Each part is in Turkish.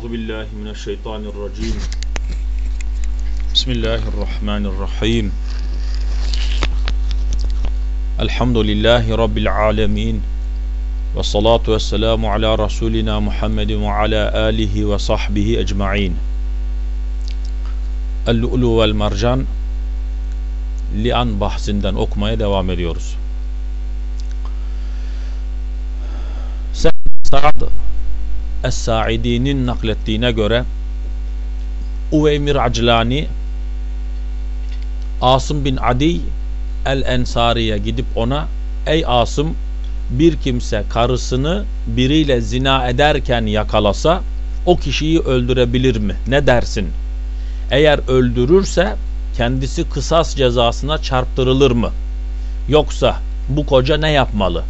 أعوذ بالله من الشيطان الرجيم. بسم الله الرحمن الرحيم. الحمد لله رب العالمين والصلاة والسلام على رسولنا محمد وعلى آله وصحبه أجمعين. vel Mercan Li'an bahsinden okumaya devam ediyoruz. Sa'd Es-Sa'idi'nin naklettiğine göre Uveymir Aclani Asım bin Adi El-Ensari'ye gidip ona Ey Asım bir kimse karısını biriyle zina ederken yakalasa o kişiyi öldürebilir mi? Ne dersin? Eğer öldürürse kendisi kısas cezasına çarptırılır mı? Yoksa bu koca ne yapmalı?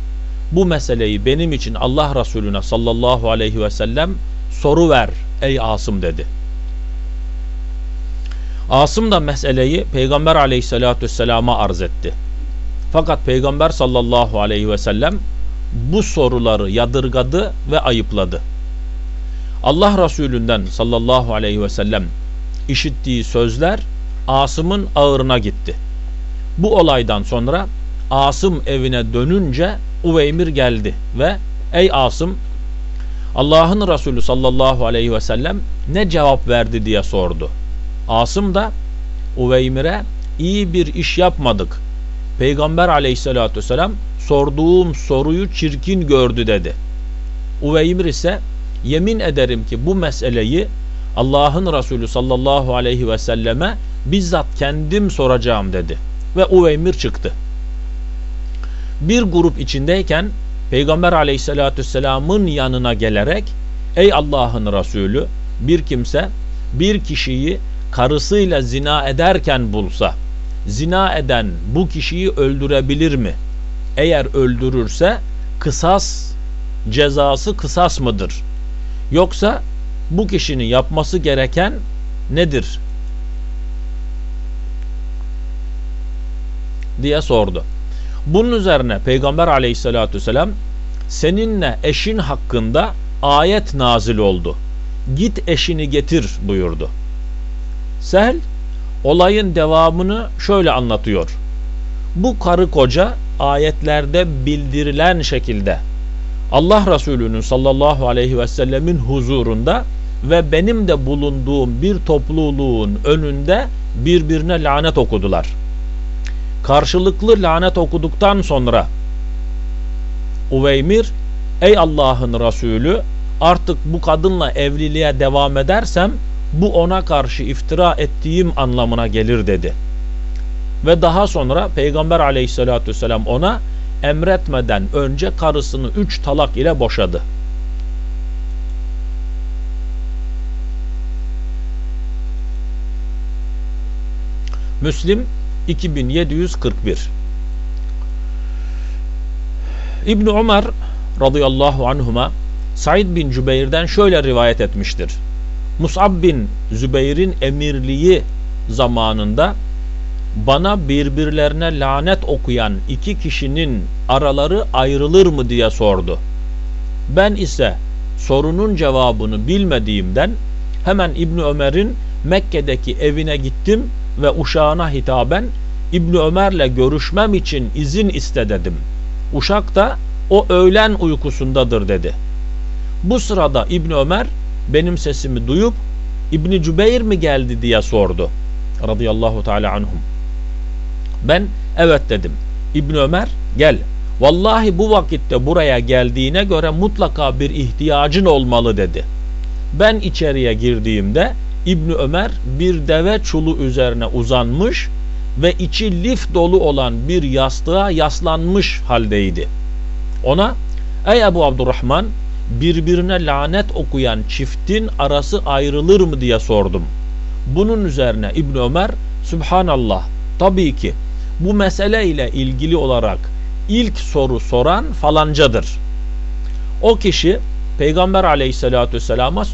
Bu meseleyi benim için Allah Resulüne sallallahu aleyhi ve sellem soru ver ey Asım dedi. Asım da meseleyi Peygamber aleyhissalatü vesselama arz etti. Fakat Peygamber sallallahu aleyhi ve sellem bu soruları yadırgadı ve ayıpladı. Allah Resulünden sallallahu aleyhi ve sellem işittiği sözler Asım'ın ağırına gitti. Bu olaydan sonra Asım evine dönünce Uveymir geldi ve ey Asım Allah'ın Resulü sallallahu aleyhi ve sellem ne cevap verdi diye sordu. Asım da Uveymir'e iyi bir iş yapmadık. Peygamber aleyhissalatü vesselam sorduğum soruyu çirkin gördü dedi. Uveymir ise yemin ederim ki bu meseleyi Allah'ın Resulü sallallahu aleyhi ve selleme bizzat kendim soracağım dedi. Ve Uveymir çıktı. Bir grup içindeyken Peygamber aleyhissalatü vesselamın yanına gelerek Ey Allah'ın Resulü bir kimse bir kişiyi karısıyla zina ederken bulsa zina eden bu kişiyi öldürebilir mi? Eğer öldürürse kısas cezası kısas mıdır? Yoksa bu kişinin yapması gereken nedir? diye sordu. Bunun üzerine Peygamber aleyhissalatü vesselam seninle eşin hakkında ayet nazil oldu. Git eşini getir buyurdu. Sehl olayın devamını şöyle anlatıyor. Bu karı koca ayetlerde bildirilen şekilde Allah Resulü'nün sallallahu aleyhi ve sellemin huzurunda ve benim de bulunduğum bir topluluğun önünde birbirine lanet okudular. Karşılıklı lanet okuduktan sonra Uveymir ey Allah'ın Resulü artık bu kadınla evliliğe devam edersem bu ona karşı iftira ettiğim anlamına gelir dedi. Ve daha sonra Peygamber aleyhissalatü vesselam ona emretmeden önce karısını üç talak ile boşadı. Müslim 2741 İbn Ömer radıyallahu anhuma Said bin Cübeyr'den şöyle rivayet etmiştir. Mus'ab bin Zübeyr'in emirliği zamanında bana birbirlerine lanet okuyan iki kişinin araları ayrılır mı diye sordu. Ben ise sorunun cevabını bilmediğimden hemen İbni Ömer'in Mekke'deki evine gittim ve uşağına hitaben İbni Ömer'le görüşmem için izin iste dedim. Uşak da o öğlen uykusundadır dedi. Bu sırada İbni Ömer benim sesimi duyup İbni Cübeyr mi geldi diye sordu. Radıyallahu teala anhum. Ben evet dedim. İbni Ömer gel. Vallahi bu vakitte buraya geldiğine göre mutlaka bir ihtiyacın olmalı dedi. Ben içeriye girdiğimde İbni Ömer bir deve çulu üzerine uzanmış ve içi lif dolu olan bir yastığa yaslanmış haldeydi. Ona ey Ebu Abdurrahman birbirine lanet okuyan çiftin arası ayrılır mı diye sordum. Bunun üzerine İbn Ömer Subhanallah tabii ki bu mesele ile ilgili olarak ilk soru soran falancadır. O kişi Peygamber aleyhissalatü vesselama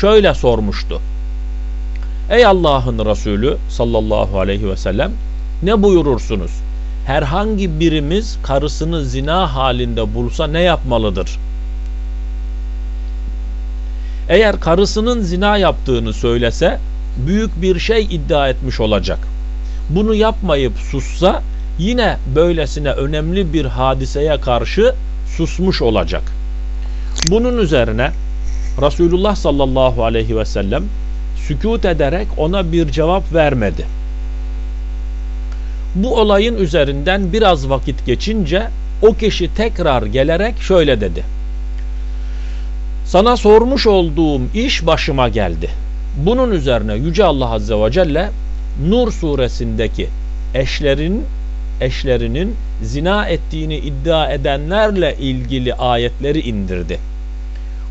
şöyle sormuştu. Ey Allah'ın Resulü sallallahu aleyhi ve sellem ne buyurursunuz? Herhangi birimiz karısını zina halinde bulsa ne yapmalıdır? Eğer karısının zina yaptığını söylese büyük bir şey iddia etmiş olacak. Bunu yapmayıp sussa yine böylesine önemli bir hadiseye karşı susmuş olacak. Bunun üzerine Resulullah sallallahu aleyhi ve sellem sükut ederek ona bir cevap vermedi. Bu olayın üzerinden biraz vakit geçince o kişi tekrar gelerek şöyle dedi. Sana sormuş olduğum iş başıma geldi. Bunun üzerine Yüce Allah Azze ve Celle Nur suresindeki eşlerin eşlerinin zina ettiğini iddia edenlerle ilgili ayetleri indirdi.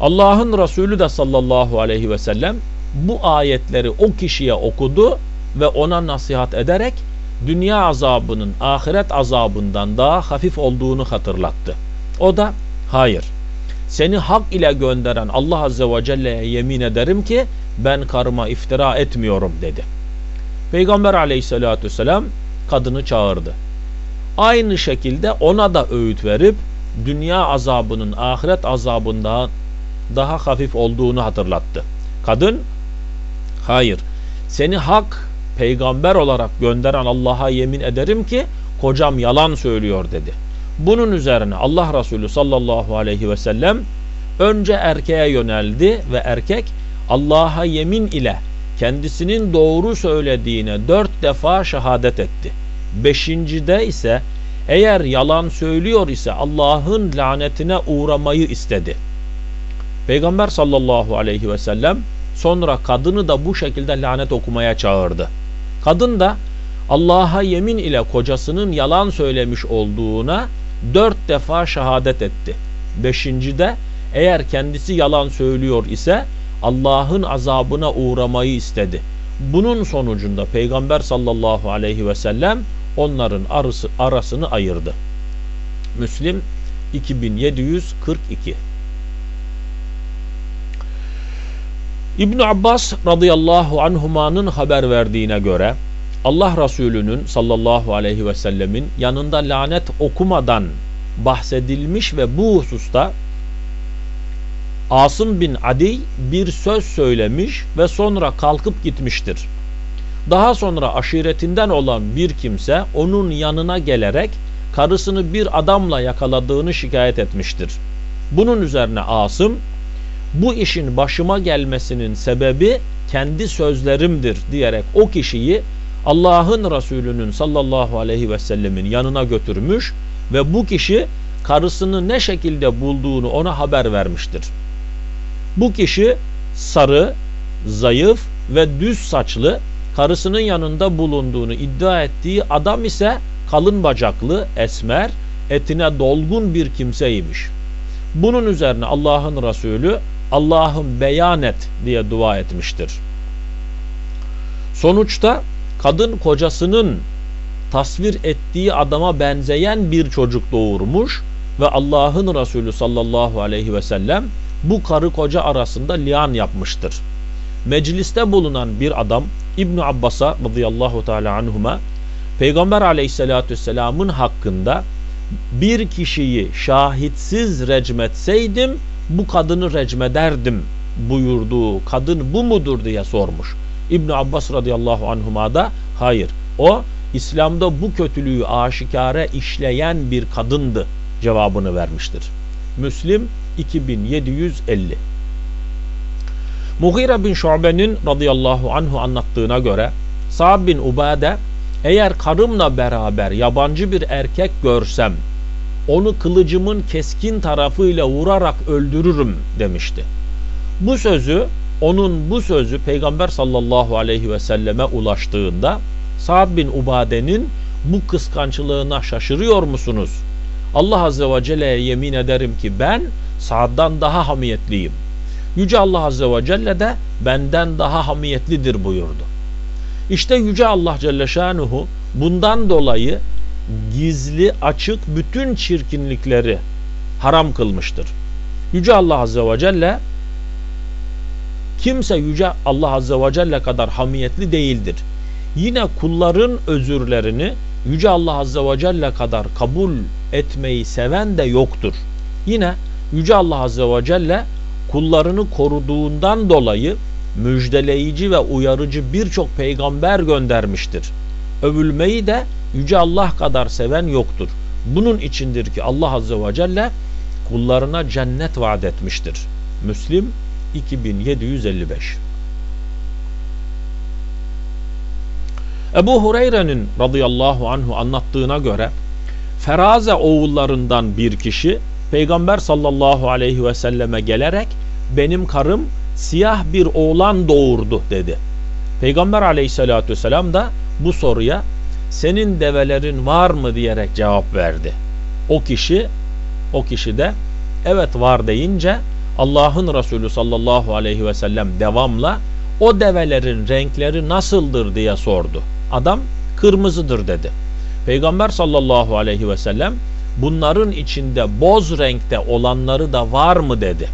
Allah'ın Resulü de sallallahu aleyhi ve sellem bu ayetleri o kişiye okudu ve ona nasihat ederek dünya azabının ahiret azabından daha hafif olduğunu hatırlattı. O da hayır seni hak ile gönderen Allah Azze ve Celle'ye yemin ederim ki ben karıma iftira etmiyorum dedi. Peygamber aleyhissalatü vesselam kadını çağırdı. Aynı şekilde ona da öğüt verip dünya azabının ahiret azabından daha hafif olduğunu hatırlattı. Kadın hayır seni hak peygamber olarak gönderen Allah'a yemin ederim ki kocam yalan söylüyor dedi. Bunun üzerine Allah Resulü sallallahu aleyhi ve sellem önce erkeğe yöneldi ve erkek Allah'a yemin ile kendisinin doğru söylediğine dört defa şehadet etti. Beşincide ise eğer yalan söylüyor ise Allah'ın lanetine uğramayı istedi. Peygamber sallallahu aleyhi ve sellem sonra kadını da bu şekilde lanet okumaya çağırdı. Kadın da Allah'a yemin ile kocasının yalan söylemiş olduğuna dört defa şehadet etti. Beşincide eğer kendisi yalan söylüyor ise Allah'ın azabına uğramayı istedi. Bunun sonucunda Peygamber sallallahu aleyhi ve sellem onların arası, arasını ayırdı. Müslim 2742 İbn Abbas radıyallahu anhumanın haber verdiğine göre Allah Resulü'nün sallallahu aleyhi ve sellemin yanında lanet okumadan bahsedilmiş ve bu hususta Asım bin Adi bir söz söylemiş ve sonra kalkıp gitmiştir. Daha sonra aşiretinden olan bir kimse onun yanına gelerek karısını bir adamla yakaladığını şikayet etmiştir. Bunun üzerine Asım bu işin başıma gelmesinin sebebi kendi sözlerimdir diyerek o kişiyi Allah'ın Resulü'nün sallallahu aleyhi ve sellemin yanına götürmüş ve bu kişi karısını ne şekilde bulduğunu ona haber vermiştir. Bu kişi sarı, zayıf ve düz saçlı, karısının yanında bulunduğunu iddia ettiği adam ise kalın bacaklı, esmer, etine dolgun bir kimseymiş. Bunun üzerine Allah'ın Resulü Allah'ım beyan et diye dua etmiştir. Sonuçta kadın kocasının tasvir ettiği adama benzeyen bir çocuk doğurmuş ve Allah'ın Resulü sallallahu aleyhi ve sellem bu karı koca arasında lian yapmıştır. Mecliste bulunan bir adam İbn Abbas'a radıyallahu teala anhuma Peygamber aleyhissalatü vesselamın hakkında bir kişiyi şahitsiz recmetseydim bu kadını recmederdim buyurduğu kadın bu mudur diye sormuş. İbn Abbas radıyallahu anhuma da hayır o İslam'da bu kötülüğü aşikare işleyen bir kadındı cevabını vermiştir. Müslim 2750 Mughire bin Şube'nin radıyallahu anhu anlattığına göre Sa'd bin Ubade eğer karımla beraber yabancı bir erkek görsem onu kılıcımın keskin tarafıyla vurarak öldürürüm demişti. Bu sözü onun bu sözü Peygamber sallallahu aleyhi ve selleme ulaştığında Sa'd bin Ubade'nin bu kıskançlığına şaşırıyor musunuz? Allah azze ve celle'ye yemin ederim ki ben Sa'd'dan daha hamiyetliyim. Yüce Allah azze ve celle de benden daha hamiyetlidir buyurdu. İşte Yüce Allah Celle Şanuhu bundan dolayı gizli açık bütün çirkinlikleri haram kılmıştır. Yüce Allah Azze ve Celle kimse Yüce Allah Azze ve Celle kadar hamiyetli değildir. Yine kulların özürlerini Yüce Allah Azze ve Celle kadar kabul etmeyi seven de yoktur. Yine Yüce Allah Azze ve Celle kullarını koruduğundan dolayı müjdeleyici ve uyarıcı birçok peygamber göndermiştir. Övülmeyi de Yüce Allah kadar seven yoktur. Bunun içindir ki Allah Azze ve Celle kullarına cennet vaat etmiştir. Müslim 2755 Ebu Hureyre'nin radıyallahu anhu anlattığına göre Feraze oğullarından bir kişi Peygamber sallallahu aleyhi ve selleme gelerek benim karım siyah bir oğlan doğurdu dedi. Peygamber aleyhissalatü vesselam da bu soruya senin develerin var mı diyerek cevap verdi. O kişi o kişi de evet var deyince Allah'ın Resulü sallallahu aleyhi ve sellem devamla o develerin renkleri nasıldır diye sordu. Adam kırmızıdır dedi. Peygamber sallallahu aleyhi ve sellem bunların içinde boz renkte olanları da var mı dedi.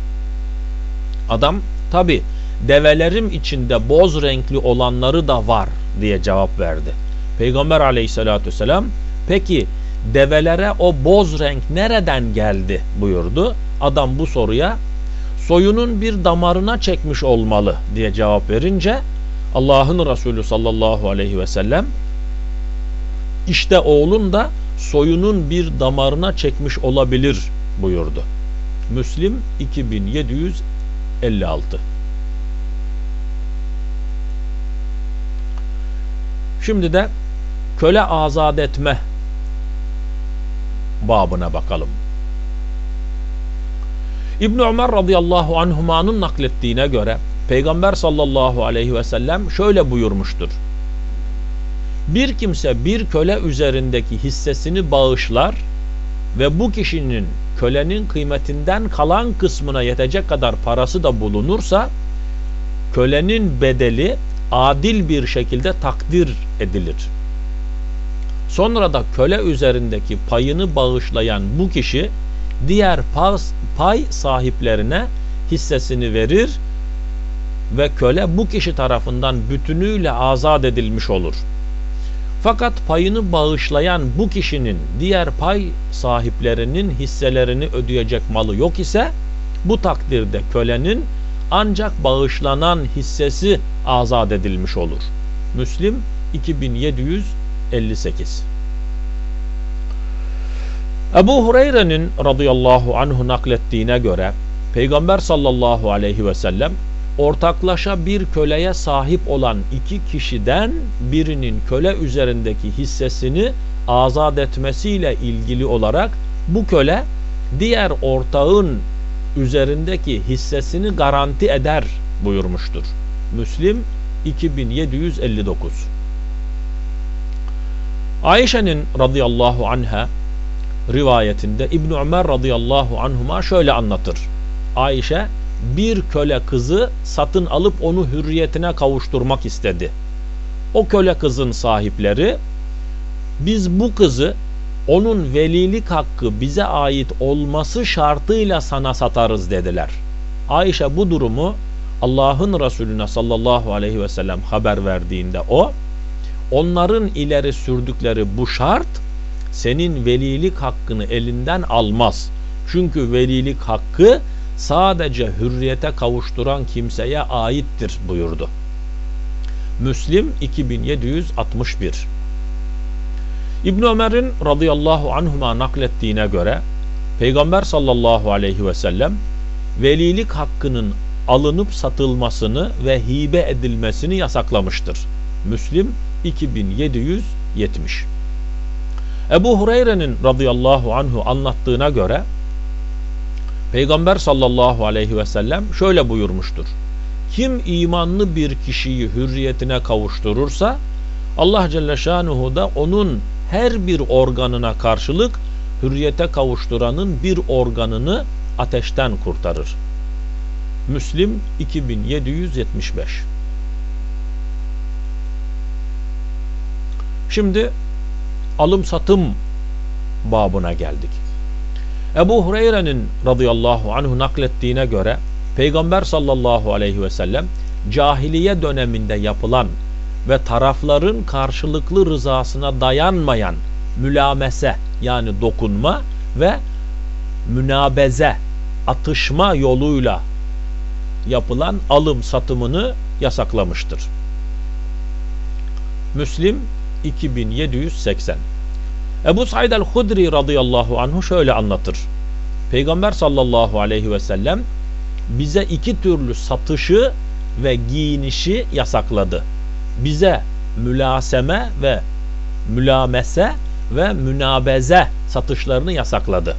Adam tabi develerim içinde boz renkli olanları da var diye cevap verdi. Peygamber aleyhissalatü vesselam peki develere o boz renk nereden geldi buyurdu. Adam bu soruya soyunun bir damarına çekmiş olmalı diye cevap verince Allah'ın Resulü sallallahu aleyhi ve sellem işte oğlun da soyunun bir damarına çekmiş olabilir buyurdu. Müslim 2756 Şimdi de köle azat etme babına bakalım. İbn Ömer radıyallahu anhumanın naklettiğine göre Peygamber sallallahu aleyhi ve sellem şöyle buyurmuştur. Bir kimse bir köle üzerindeki hissesini bağışlar ve bu kişinin kölenin kıymetinden kalan kısmına yetecek kadar parası da bulunursa kölenin bedeli adil bir şekilde takdir edilir. Sonra da köle üzerindeki payını bağışlayan bu kişi diğer pay sahiplerine hissesini verir ve köle bu kişi tarafından bütünüyle azat edilmiş olur. Fakat payını bağışlayan bu kişinin diğer pay sahiplerinin hisselerini ödeyecek malı yok ise bu takdirde kölenin ancak bağışlanan hissesi azat edilmiş olur. Müslim 2758 Ebu Hureyre'nin radıyallahu anhu naklettiğine göre Peygamber sallallahu aleyhi ve sellem ortaklaşa bir köleye sahip olan iki kişiden birinin köle üzerindeki hissesini azat etmesiyle ilgili olarak bu köle diğer ortağın üzerindeki hissesini garanti eder buyurmuştur. Müslim 2759 Ayşe'nin radıyallahu anha rivayetinde İbn Ömer radıyallahu anhuma şöyle anlatır. Ayşe bir köle kızı satın alıp onu hürriyetine kavuşturmak istedi. O köle kızın sahipleri biz bu kızı onun velilik hakkı bize ait olması şartıyla sana satarız dediler. Ayşe bu durumu Allah'ın Resulüne sallallahu aleyhi ve sellem haber verdiğinde o onların ileri sürdükleri bu şart senin velilik hakkını elinden almaz. Çünkü velilik hakkı sadece hürriyete kavuşturan kimseye aittir buyurdu. Müslim 2761 İbn Ömer'in radıyallahu anhuma naklettiğine göre Peygamber sallallahu aleyhi ve sellem velilik hakkının alınıp satılmasını ve hibe edilmesini yasaklamıştır. Müslim 2770 Ebu Hureyre'nin radıyallahu anhu anlattığına göre Peygamber sallallahu aleyhi ve sellem şöyle buyurmuştur. Kim imanlı bir kişiyi hürriyetine kavuşturursa Allah Celle Şanuhu da onun her bir organına karşılık hürriyete kavuşturanın bir organını ateşten kurtarır. Müslim 2775 Şimdi alım satım babına geldik. Ebu Hureyre'nin radıyallahu anhu naklettiğine göre Peygamber sallallahu aleyhi ve sellem cahiliye döneminde yapılan ve tarafların karşılıklı rızasına dayanmayan mülamese yani dokunma ve münabeze atışma yoluyla yapılan alım satımını yasaklamıştır. Müslim 2780 Ebu Said el-Hudri radıyallahu anhu şöyle anlatır. Peygamber sallallahu aleyhi ve sellem bize iki türlü satışı ve giyinişi yasakladı. Bize mülaseme ve mülamese ve münabeze satışlarını yasakladı.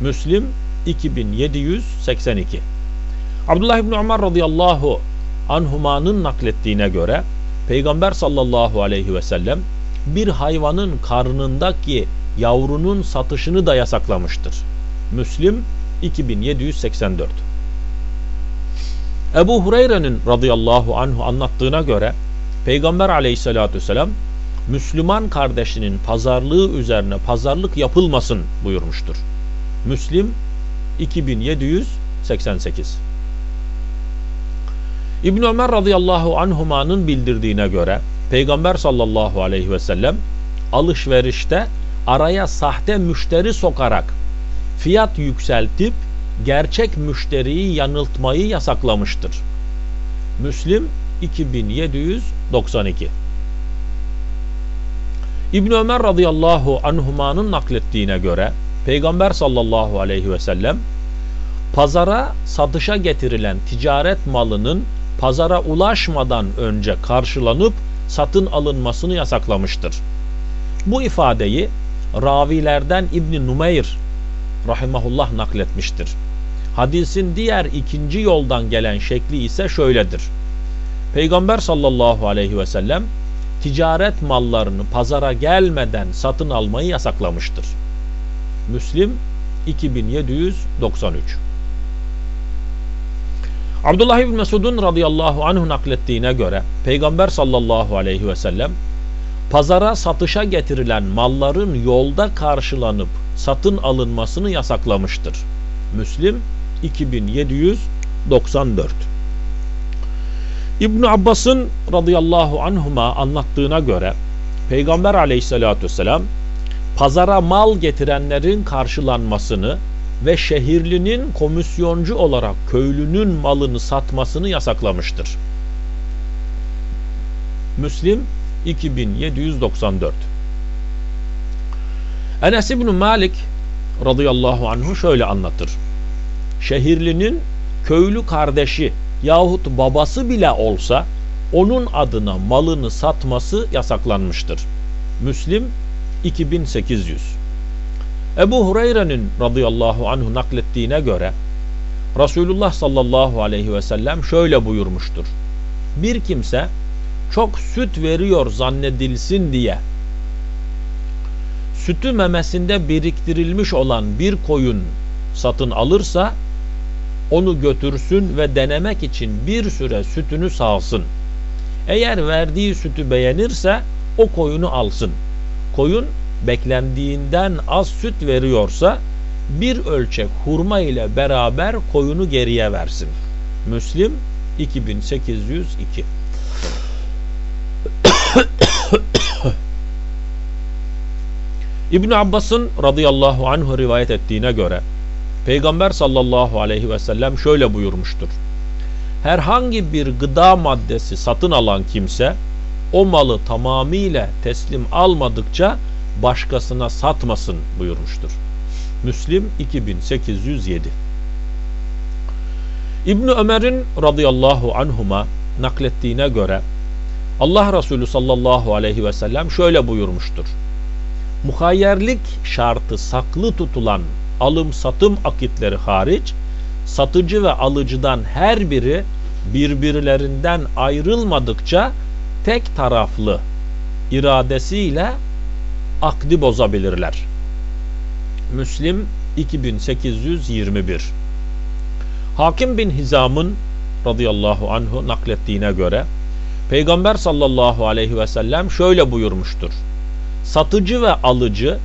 Müslim 2782 Abdullah İbni Ömer radıyallahu anhumanın naklettiğine göre Peygamber sallallahu aleyhi ve sellem bir hayvanın karnındaki yavrunun satışını da yasaklamıştır. Müslim 2784 Ebu Hureyre'nin radıyallahu anhu anlattığına göre Peygamber aleyhissalatü vesselam Müslüman kardeşinin pazarlığı üzerine pazarlık yapılmasın buyurmuştur. Müslim 2788 İbn Ömer radıyallahu anhumanın bildirdiğine göre Peygamber sallallahu aleyhi ve sellem alışverişte araya sahte müşteri sokarak fiyat yükseltip gerçek müşteriyi yanıltmayı yasaklamıştır. Müslim 2792 İbn Ömer radıyallahu anhumanın naklettiğine göre Peygamber sallallahu aleyhi ve sellem pazara satışa getirilen ticaret malının pazara ulaşmadan önce karşılanıp satın alınmasını yasaklamıştır. Bu ifadeyi ravilerden İbni Numeyr rahimahullah nakletmiştir. Hadisin diğer ikinci yoldan gelen şekli ise şöyledir. Peygamber sallallahu aleyhi ve sellem ticaret mallarını pazara gelmeden satın almayı yasaklamıştır. Müslim 2793 Abdullah İbni Mesud'un radıyallahu anh naklettiğine göre Peygamber sallallahu aleyhi ve sellem pazara satışa getirilen malların yolda karşılanıp satın alınmasını yasaklamıştır. Müslim 2794 İbn Abbas'ın radıyallahu anhuma anlattığına göre Peygamber aleyhissalatü vesselam pazara mal getirenlerin karşılanmasını ve şehirlinin komisyoncu olarak köylünün malını satmasını yasaklamıştır. Müslim 2794 Enes İbni Malik radıyallahu anhu şöyle anlatır. Şehirlinin köylü kardeşi yahut babası bile olsa onun adına malını satması yasaklanmıştır. Müslim 2800 Ebu Hureyre'nin radıyallahu anhu naklettiğine göre Resulullah sallallahu aleyhi ve sellem şöyle buyurmuştur. Bir kimse çok süt veriyor zannedilsin diye sütü memesinde biriktirilmiş olan bir koyun satın alırsa onu götürsün ve denemek için bir süre sütünü sağsın. Eğer verdiği sütü beğenirse o koyunu alsın. Koyun beklendiğinden az süt veriyorsa bir ölçek hurma ile beraber koyunu geriye versin. Müslim 2802 İbn Abbas'ın radıyallahu anhu rivayet ettiğine göre Peygamber sallallahu aleyhi ve sellem şöyle buyurmuştur. Herhangi bir gıda maddesi satın alan kimse o malı tamamıyla teslim almadıkça başkasına satmasın buyurmuştur. Müslim 2807 İbn Ömer'in radıyallahu anhuma naklettiğine göre Allah Resulü sallallahu aleyhi ve sellem şöyle buyurmuştur. Muhayyerlik şartı saklı tutulan alım satım akitleri hariç satıcı ve alıcıdan her biri birbirlerinden ayrılmadıkça tek taraflı iradesiyle akdi bozabilirler. Müslim 2821 Hakim bin Hizam'ın radıyallahu anhu naklettiğine göre Peygamber sallallahu aleyhi ve sellem şöyle buyurmuştur. Satıcı ve alıcı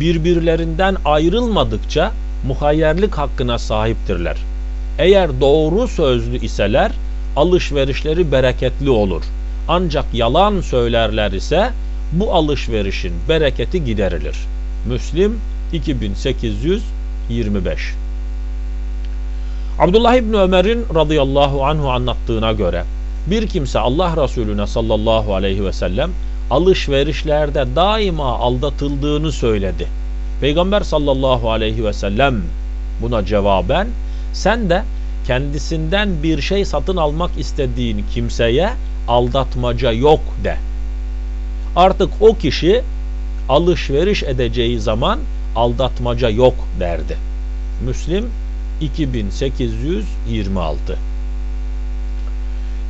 birbirlerinden ayrılmadıkça muhayyerlik hakkına sahiptirler. Eğer doğru sözlü iseler alışverişleri bereketli olur. Ancak yalan söylerler ise bu alışverişin bereketi giderilir. Müslim 2825 Abdullah İbni Ömer'in radıyallahu anhu anlattığına göre bir kimse Allah Resulüne sallallahu aleyhi ve sellem alışverişlerde daima aldatıldığını söyledi. Peygamber sallallahu aleyhi ve sellem buna cevaben sen de kendisinden bir şey satın almak istediğin kimseye aldatmaca yok de. Artık o kişi alışveriş edeceği zaman aldatmaca yok derdi. Müslim 2826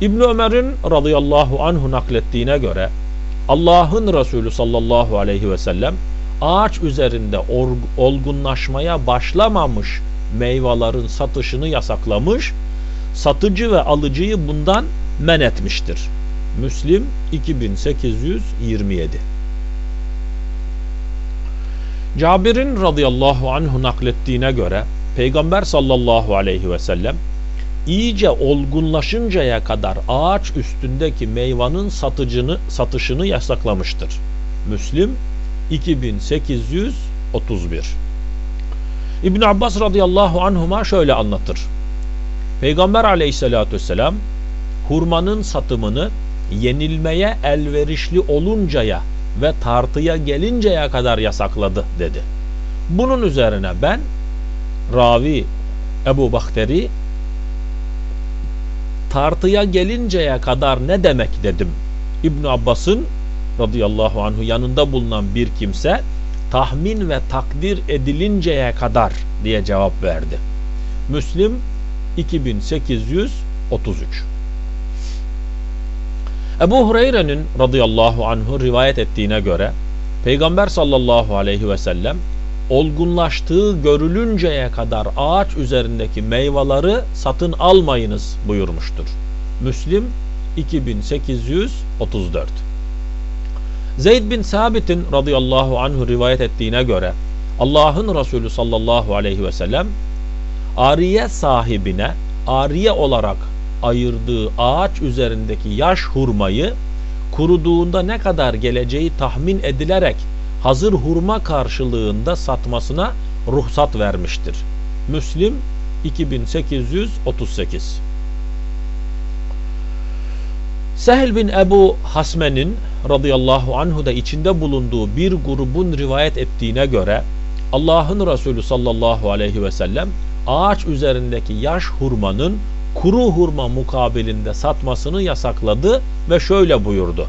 İbn Ömer'in radıyallahu anhu naklettiğine göre Allah'ın Resulü sallallahu aleyhi ve sellem ağaç üzerinde olgunlaşmaya başlamamış meyvelerin satışını yasaklamış, satıcı ve alıcıyı bundan men etmiştir. Müslim 2827 Cabir'in radıyallahu anhu naklettiğine göre Peygamber sallallahu aleyhi ve sellem iyice olgunlaşıncaya kadar ağaç üstündeki meyvanın satıcını, satışını yasaklamıştır. Müslim 2831 İbn Abbas radıyallahu anhuma şöyle anlatır. Peygamber aleyhissalatü vesselam hurmanın satımını yenilmeye elverişli oluncaya ve tartıya gelinceye kadar yasakladı dedi. Bunun üzerine ben ravi Ebu Bakteri tartıya gelinceye kadar ne demek dedim. İbn Abbas'ın radıyallahu anhu yanında bulunan bir kimse tahmin ve takdir edilinceye kadar diye cevap verdi. Müslim 2833 Ebu Hureyre'nin radıyallahu anhu rivayet ettiğine göre Peygamber sallallahu aleyhi ve sellem olgunlaştığı görülünceye kadar ağaç üzerindeki meyveleri satın almayınız buyurmuştur. Müslim 2834 Zeyd bin Sabit'in radıyallahu anhu rivayet ettiğine göre Allah'ın Resulü sallallahu aleyhi ve sellem ariye sahibine ariye olarak ayırdığı ağaç üzerindeki yaş hurmayı kuruduğunda ne kadar geleceği tahmin edilerek hazır hurma karşılığında satmasına ruhsat vermiştir. Müslim 2838 Sehl bin Ebu Hasmen'in radıyallahu anhu da içinde bulunduğu bir grubun rivayet ettiğine göre Allah'ın Resulü sallallahu aleyhi ve sellem ağaç üzerindeki yaş hurmanın kuru hurma mukabilinde satmasını yasakladı ve şöyle buyurdu.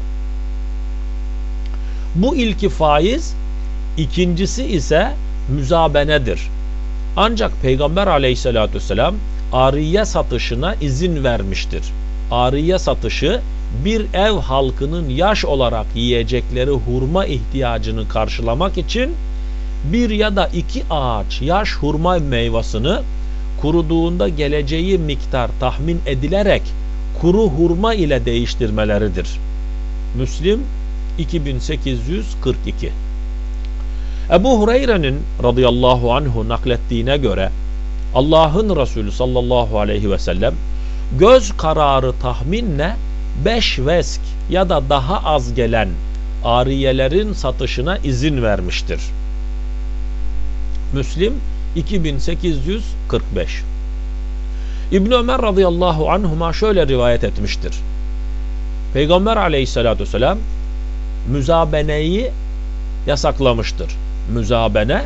Bu ilki faiz, ikincisi ise müzabenedir. Ancak Peygamber aleyhissalatü vesselam ariye satışına izin vermiştir. Ariye satışı bir ev halkının yaş olarak yiyecekleri hurma ihtiyacını karşılamak için bir ya da iki ağaç yaş hurma meyvasını kuruduğunda geleceği miktar tahmin edilerek kuru hurma ile değiştirmeleridir. Müslim 2842 Ebu Hureyre'nin radıyallahu anhu naklettiğine göre Allah'ın Resulü sallallahu aleyhi ve sellem göz kararı tahminle beş vesk ya da daha az gelen ariyelerin satışına izin vermiştir. Müslim 2845 İbn Ömer radıyallahu anhuma şöyle rivayet etmiştir. Peygamber aleyhissalatü vesselam müzabeneyi yasaklamıştır. Müzabene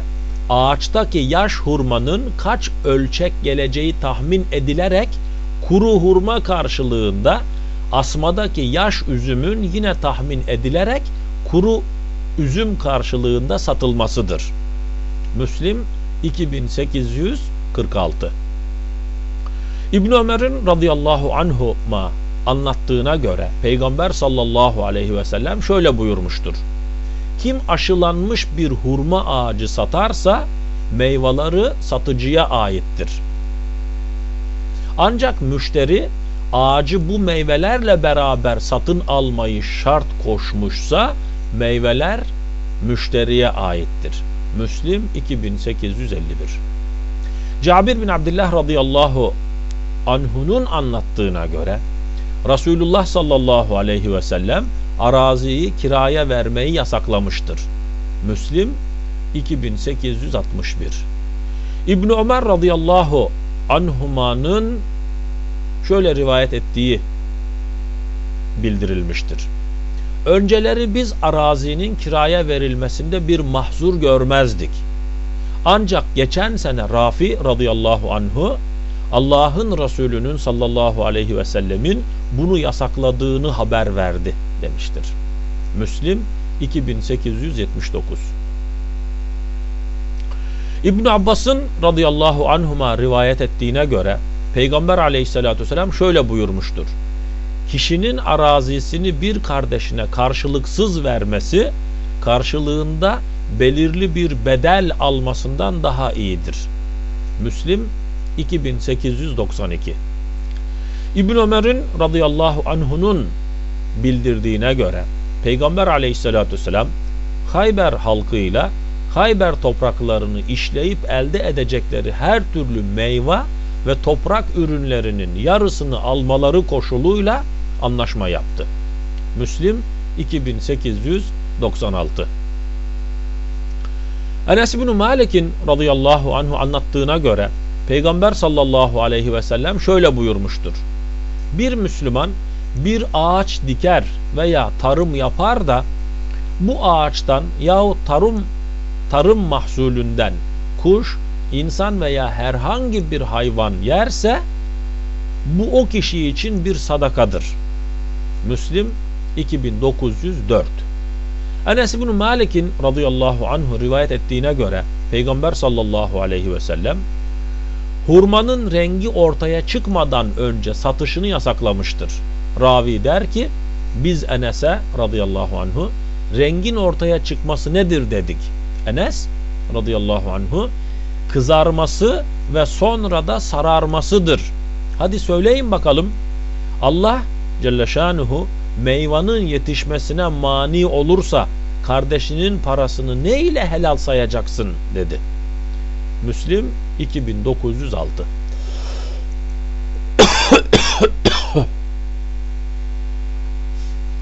ağaçtaki yaş hurmanın kaç ölçek geleceği tahmin edilerek kuru hurma karşılığında asmadaki yaş üzümün yine tahmin edilerek kuru üzüm karşılığında satılmasıdır. Müslim 2846 İbn Ömer'in radıyallahu anhuma anlattığına göre Peygamber sallallahu aleyhi ve sellem şöyle buyurmuştur. Kim aşılanmış bir hurma ağacı satarsa meyveleri satıcıya aittir. Ancak müşteri ağacı bu meyvelerle beraber satın almayı şart koşmuşsa meyveler müşteriye aittir. Müslim 2851 Cabir bin Abdullah radıyallahu anhunun anlattığına göre Resulullah sallallahu aleyhi ve sellem araziyi kiraya vermeyi yasaklamıştır. Müslim 2861 İbn Ömer radıyallahu anhumanın şöyle rivayet ettiği bildirilmiştir. Önceleri biz arazinin kiraya verilmesinde bir mahzur görmezdik. Ancak geçen sene Rafi radıyallahu anhu Allah'ın Resulü'nün sallallahu aleyhi ve sellemin bunu yasakladığını haber verdi demiştir. Müslim 2879 İbn Abbas'ın radıyallahu anhuma rivayet ettiğine göre Peygamber aleyhissalatü vesselam şöyle buyurmuştur. Kişinin arazisini bir kardeşine karşılıksız vermesi karşılığında belirli bir bedel almasından daha iyidir. Müslim 2892 İbn Ömer'in radıyallahu anhunun bildirdiğine göre Peygamber aleyhissalatü vesselam Hayber halkıyla Hayber topraklarını işleyip elde edecekleri her türlü meyve ve toprak ürünlerinin yarısını almaları koşuluyla anlaşma yaptı. Müslim 2896 Enes bin Malik'in radıyallahu anhu anlattığına göre Peygamber sallallahu aleyhi ve sellem şöyle buyurmuştur. Bir Müslüman bir ağaç diker veya tarım yapar da bu ağaçtan yahut tarım tarım mahsulünden kuş, insan veya herhangi bir hayvan yerse bu o kişi için bir sadakadır. Müslim 2904 Enes bin Malik'in radıyallahu anhu rivayet ettiğine göre Peygamber sallallahu aleyhi ve sellem hurmanın rengi ortaya çıkmadan önce satışını yasaklamıştır. Ravi der ki biz Enes'e radıyallahu anhu rengin ortaya çıkması nedir dedik. Enes radıyallahu anhu kızarması ve sonra da sararmasıdır. Hadi söyleyin bakalım. Allah Celle Şanuhu meyvanın yetişmesine mani olursa kardeşinin parasını ne ile helal sayacaksın dedi. Müslim 2906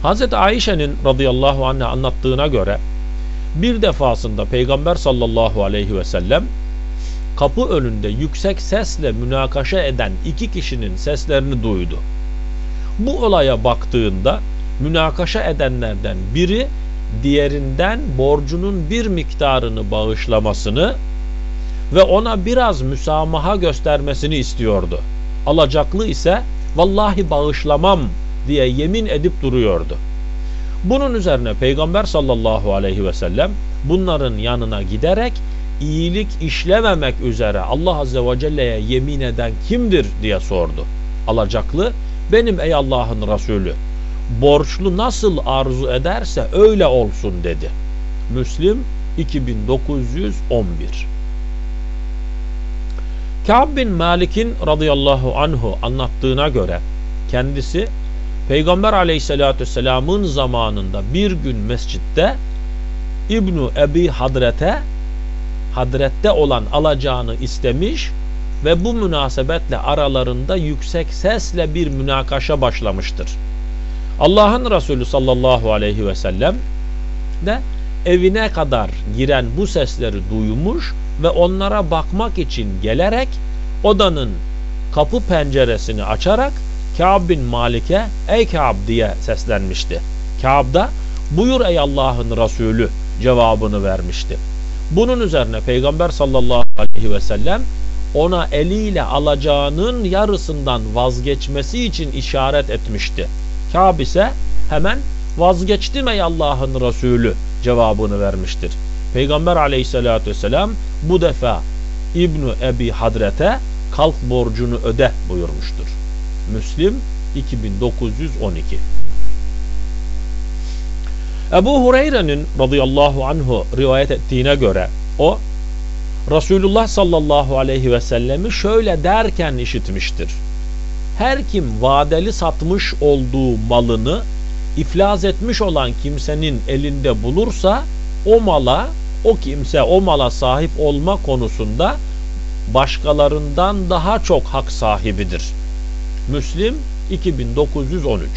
Hazreti Ayşe'nin radıyallahu anh'a anlattığına göre bir defasında Peygamber sallallahu aleyhi ve sellem kapı önünde yüksek sesle münakaşa eden iki kişinin seslerini duydu. Bu olaya baktığında münakaşa edenlerden biri diğerinden borcunun bir miktarını bağışlamasını ve ona biraz müsamaha göstermesini istiyordu. Alacaklı ise vallahi bağışlamam diye yemin edip duruyordu. Bunun üzerine Peygamber sallallahu aleyhi ve sellem bunların yanına giderek iyilik işlememek üzere Allah azze ve celle'ye yemin eden kimdir diye sordu. Alacaklı benim ey Allah'ın Resulü borçlu nasıl arzu ederse öyle olsun dedi. Müslim 2911 Kâb bin Malik'in radıyallahu anhu anlattığına göre kendisi Peygamber aleyhissalatü vesselamın zamanında bir gün mescitte İbnu Ebi Hadret'e Hadret'te olan alacağını istemiş ve bu münasebetle aralarında yüksek sesle bir münakaşa başlamıştır. Allah'ın Resulü sallallahu aleyhi ve sellem de evine kadar giren bu sesleri duymuş ve onlara bakmak için gelerek odanın kapı penceresini açarak Kâb bin Malik'e ey Kâb diye seslenmişti. Kâb da buyur ey Allah'ın Resulü cevabını vermişti. Bunun üzerine Peygamber sallallahu aleyhi ve sellem ona eliyle alacağının yarısından vazgeçmesi için işaret etmişti. Kâb ise hemen vazgeçtim ey Allah'ın Resulü cevabını vermiştir. Peygamber aleyhissalatü vesselam bu defa İbnu Ebi Hadret'e kalk borcunu öde buyurmuştur. Müslim 2912 Ebu Hureyre'nin radıyallahu anhu rivayet ettiğine göre o Resulullah sallallahu aleyhi ve sellemi şöyle derken işitmiştir. Her kim vadeli satmış olduğu malını iflas etmiş olan kimsenin elinde bulursa o mala o kimse o mala sahip olma konusunda başkalarından daha çok hak sahibidir. Müslim 2913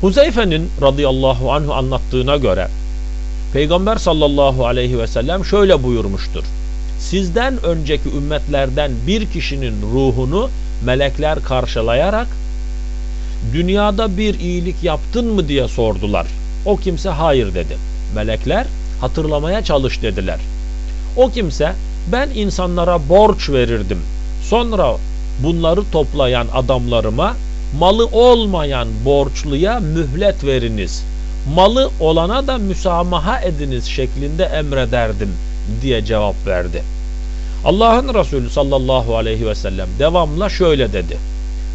Huzeyfe'nin radıyallahu anhu anlattığına göre Peygamber sallallahu aleyhi ve sellem şöyle buyurmuştur. sizden önceki ümmetlerden bir kişinin ruhunu melekler karşılayarak dünyada bir iyilik yaptın mı diye sordular. O kimse hayır dedi. Melekler hatırlamaya çalış dediler. O kimse ben insanlara borç verirdim. Sonra bunları toplayan adamlarıma malı olmayan borçluya mühlet veriniz. Malı olana da müsamaha ediniz şeklinde emrederdim diye cevap verdi. Allah'ın Resulü sallallahu aleyhi ve sellem devamla şöyle dedi.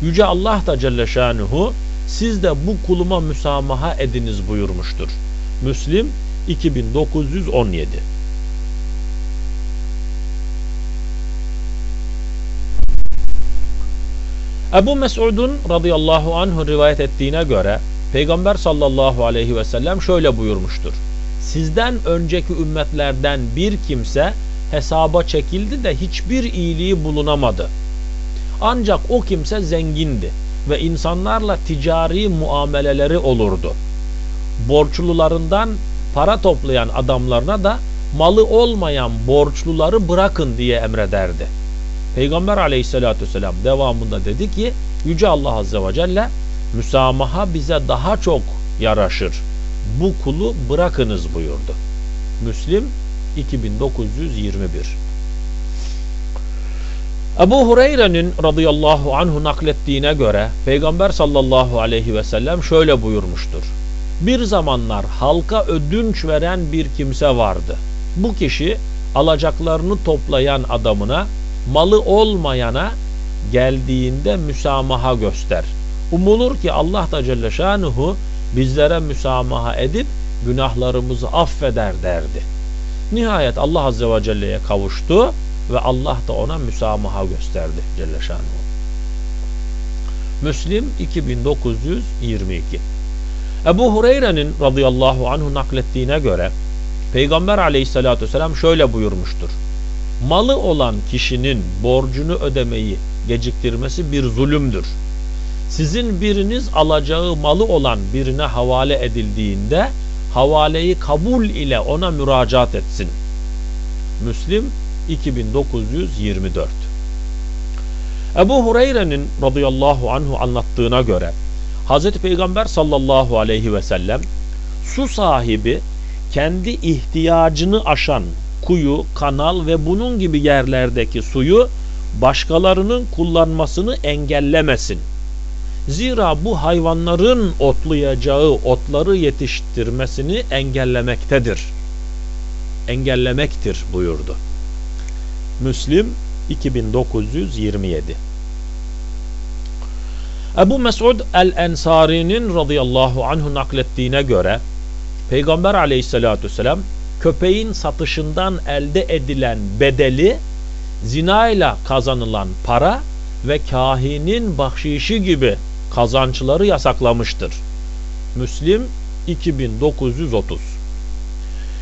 Yüce Allah da Celle Şanuhu siz de bu kuluma müsamaha ediniz buyurmuştur. Müslim 2917 Ebu Mesud'un radıyallahu anhu rivayet ettiğine göre Peygamber sallallahu aleyhi ve sellem şöyle buyurmuştur. Sizden önceki ümmetlerden bir kimse hesaba çekildi de hiçbir iyiliği bulunamadı. Ancak o kimse zengindi ve insanlarla ticari muameleleri olurdu. Borçlularından para toplayan adamlarına da malı olmayan borçluları bırakın diye emrederdi. Peygamber aleyhissalatü vesselam devamında dedi ki Yüce Allah azze ve celle müsamaha bize daha çok yaraşır. Bu kulu bırakınız buyurdu. Müslim 2921 Ebu Hureyre'nin radıyallahu anhu naklettiğine göre Peygamber sallallahu aleyhi ve sellem şöyle buyurmuştur. Bir zamanlar halka ödünç veren bir kimse vardı. Bu kişi alacaklarını toplayan adamına malı olmayana geldiğinde müsamaha göster. Umulur ki Allah da Celle Şanuhu bizlere müsamaha edip günahlarımızı affeder derdi. Nihayet Allah Azze ve Celle'ye kavuştu ve Allah da ona müsamaha gösterdi Celle Şanuhu. Müslim 2922 Ebu Hureyre'nin radıyallahu anhu naklettiğine göre Peygamber aleyhissalatü vesselam şöyle buyurmuştur. Malı olan kişinin borcunu ödemeyi geciktirmesi bir zulümdür. Sizin biriniz alacağı malı olan birine havale edildiğinde havaleyi kabul ile ona müracaat etsin. Müslim 2924 Ebu Hureyre'nin radıyallahu anhu anlattığına göre Hz. Peygamber sallallahu aleyhi ve sellem su sahibi kendi ihtiyacını aşan kuyu, kanal ve bunun gibi yerlerdeki suyu başkalarının kullanmasını engellemesin. Zira bu hayvanların otlayacağı otları yetiştirmesini engellemektedir. Engellemektir buyurdu. Müslim 2927 Ebu Mesud el-Ensari'nin radıyallahu anhu naklettiğine göre Peygamber aleyhissalatü vesselam köpeğin satışından elde edilen bedeli zinayla kazanılan para ve kahinin bahşişi gibi kazançları yasaklamıştır. Müslim 2930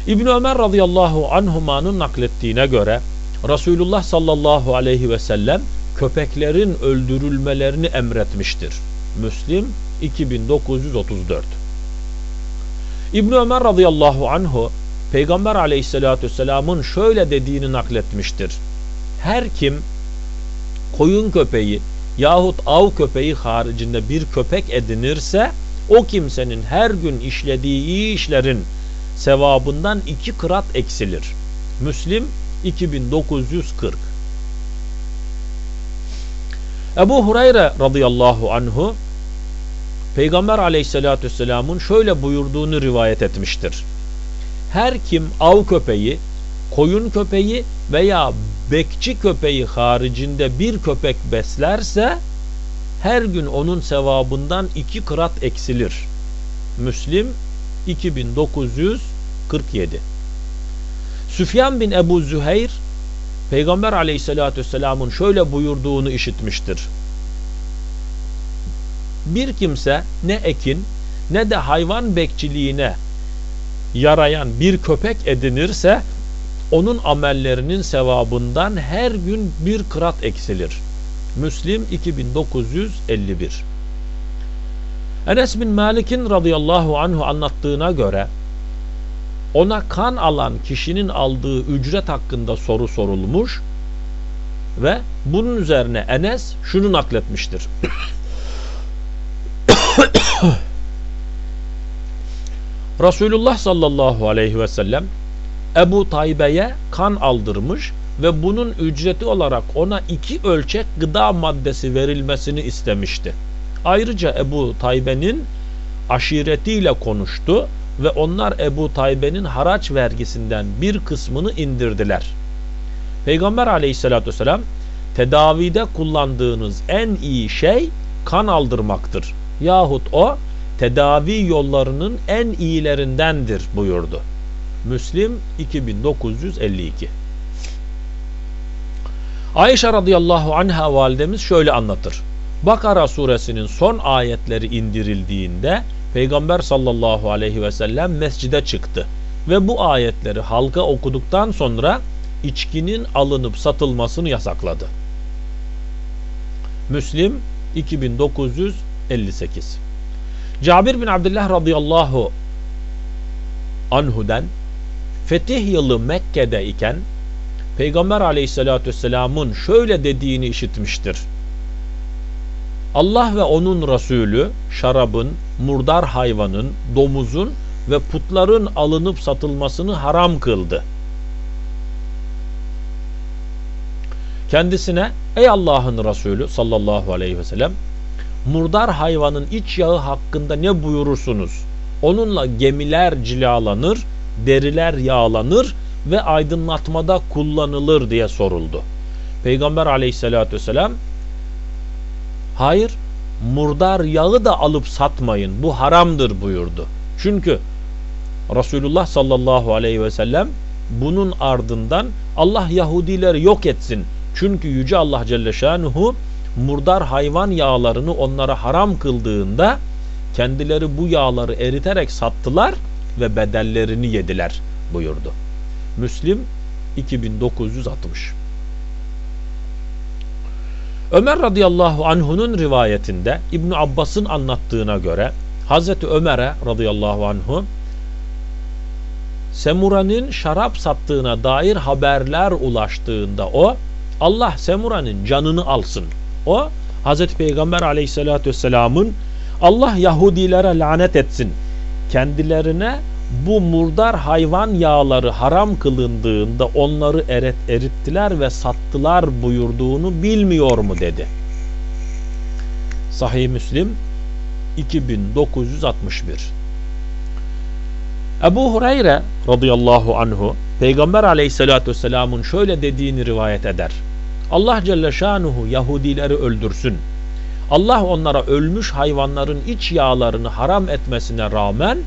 İbn Ömer radıyallahu anhumanın naklettiğine göre Resulullah sallallahu aleyhi ve sellem köpeklerin öldürülmelerini emretmiştir. Müslim 2934 İbn Ömer radıyallahu anhu Peygamber aleyhissalatü vesselamın şöyle dediğini nakletmiştir. Her kim koyun köpeği yahut av köpeği haricinde bir köpek edinirse o kimsenin her gün işlediği iyi işlerin sevabından iki kırat eksilir. Müslim 2940 Ebu Hureyre radıyallahu anhu Peygamber aleyhissalatü vesselamın şöyle buyurduğunu rivayet etmiştir. Her kim av köpeği, koyun köpeği veya bekçi köpeği haricinde bir köpek beslerse her gün onun sevabından iki kırat eksilir. Müslim 2947 Süfyan bin Ebu Züheyr Peygamber aleyhissalatü vesselamın şöyle buyurduğunu işitmiştir. Bir kimse ne ekin ne de hayvan bekçiliğine yarayan bir köpek edinirse onun amellerinin sevabından her gün bir kırat eksilir. Müslim 2951 Enes bin Malik'in radıyallahu anhu anlattığına göre ona kan alan kişinin aldığı ücret hakkında soru sorulmuş ve bunun üzerine Enes şunu nakletmiştir. Resulullah sallallahu aleyhi ve sellem Ebu Taybe'ye kan aldırmış ve bunun ücreti olarak ona iki ölçek gıda maddesi verilmesini istemişti. Ayrıca Ebu Taybe'nin aşiretiyle konuştu ve onlar Ebu Taybe'nin haraç vergisinden bir kısmını indirdiler. Peygamber aleyhissalatü vesselam tedavide kullandığınız en iyi şey kan aldırmaktır. Yahut o tedavi yollarının en iyilerindendir buyurdu. Müslim 2952 Ayşe radıyallahu anha validemiz şöyle anlatır. Bakara suresinin son ayetleri indirildiğinde Peygamber sallallahu aleyhi ve sellem mescide çıktı ve bu ayetleri halka okuduktan sonra içkinin alınıp satılmasını yasakladı. Müslim 2958 Cabir bin Abdullah radıyallahu anhu'den fetih yılı Mekke'de iken Peygamber aleyhissalatü vesselamın şöyle dediğini işitmiştir. Allah ve onun Resulü şarabın, murdar hayvanın, domuzun ve putların alınıp satılmasını haram kıldı. Kendisine ey Allah'ın Resulü sallallahu aleyhi ve sellem murdar hayvanın iç yağı hakkında ne buyurursunuz? Onunla gemiler cilalanır, deriler yağlanır ve aydınlatmada kullanılır diye soruldu. Peygamber aleyhissalatü vesselam hayır murdar yağı da alıp satmayın bu haramdır buyurdu. Çünkü Resulullah sallallahu aleyhi ve sellem bunun ardından Allah Yahudileri yok etsin. Çünkü Yüce Allah Celle Şanuhu murdar hayvan yağlarını onlara haram kıldığında kendileri bu yağları eriterek sattılar ve bedellerini yediler buyurdu. Müslim 2960 Ömer radıyallahu anhu'nun rivayetinde İbn Abbas'ın anlattığına göre Hazreti Ömer'e radıyallahu anhu Semura'nın şarap sattığına dair haberler ulaştığında o Allah Semura'nın canını alsın. O Hazreti Peygamber aleyhissalatü vesselamın Allah Yahudilere lanet etsin. Kendilerine bu murdar hayvan yağları haram kılındığında onları eret, erittiler ve sattılar buyurduğunu bilmiyor mu dedi. Sahih Müslim 2961 Ebu Hureyre radıyallahu anhu Peygamber aleyhissalatü vesselamın şöyle dediğini rivayet eder. Allah Celle Şanuhu Yahudileri öldürsün. Allah onlara ölmüş hayvanların iç yağlarını haram etmesine rağmen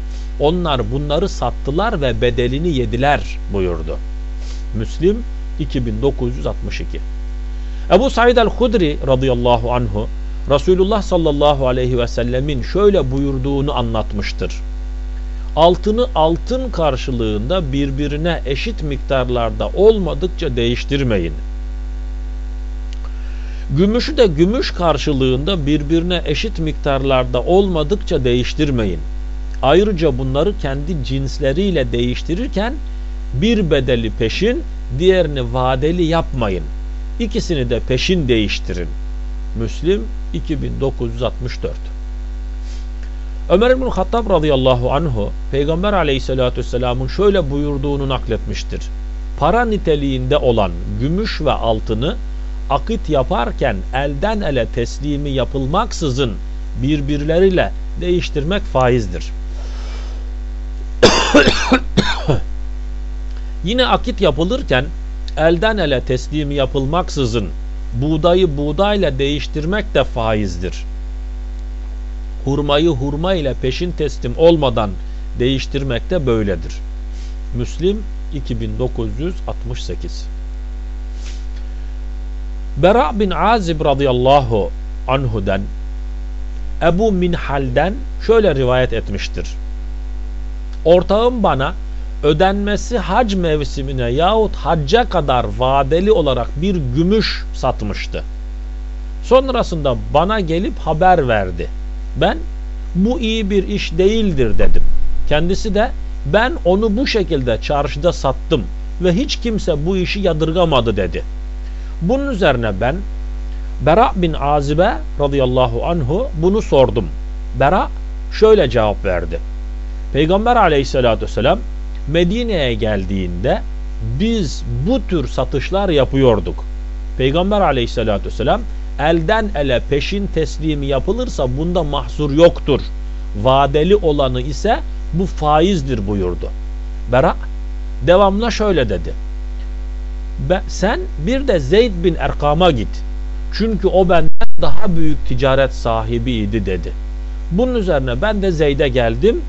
onlar bunları sattılar ve bedelini yediler buyurdu. Müslim 2962 Ebu Said el-Hudri radıyallahu anhu Resulullah sallallahu aleyhi ve sellemin şöyle buyurduğunu anlatmıştır. Altını altın karşılığında birbirine eşit miktarlarda olmadıkça değiştirmeyin. Gümüşü de gümüş karşılığında birbirine eşit miktarlarda olmadıkça değiştirmeyin. Ayrıca bunları kendi cinsleriyle değiştirirken bir bedeli peşin, diğerini vadeli yapmayın. İkisini de peşin değiştirin. Müslim 2964 Ömer bin Hattab radıyallahu anhu Peygamber aleyhissalatü vesselamın şöyle buyurduğunu nakletmiştir. Para niteliğinde olan gümüş ve altını akit yaparken elden ele teslimi yapılmaksızın birbirleriyle değiştirmek faizdir. Yine akit yapılırken elden ele teslimi yapılmaksızın buğdayı buğdayla değiştirmek de faizdir. Hurmayı hurma ile peşin teslim olmadan değiştirmek de böyledir. Müslim 2968 Bera bin Azib radıyallahu anhu'den Ebu Minhal'den şöyle rivayet etmiştir. Ortağım bana ödenmesi hac mevsimine yahut hacca kadar vadeli olarak bir gümüş satmıştı. Sonrasında bana gelip haber verdi. Ben bu iyi bir iş değildir dedim. Kendisi de Ben onu bu şekilde çarşıda sattım ve hiç kimse bu işi yadırgamadı dedi. Bunun üzerine ben Bera bin Azibe radıyallahu anhu bunu sordum. Bera şöyle cevap verdi. Peygamber aleyhissalatü vesselam Medine'ye geldiğinde biz bu tür satışlar yapıyorduk. Peygamber aleyhissalatü vesselam elden ele peşin teslimi yapılırsa bunda mahzur yoktur. Vadeli olanı ise bu faizdir buyurdu. Bera devamla şöyle dedi. Sen bir de Zeyd bin Erkam'a git. Çünkü o benden daha büyük ticaret sahibiydi dedi. Bunun üzerine ben de Zeyd'e geldim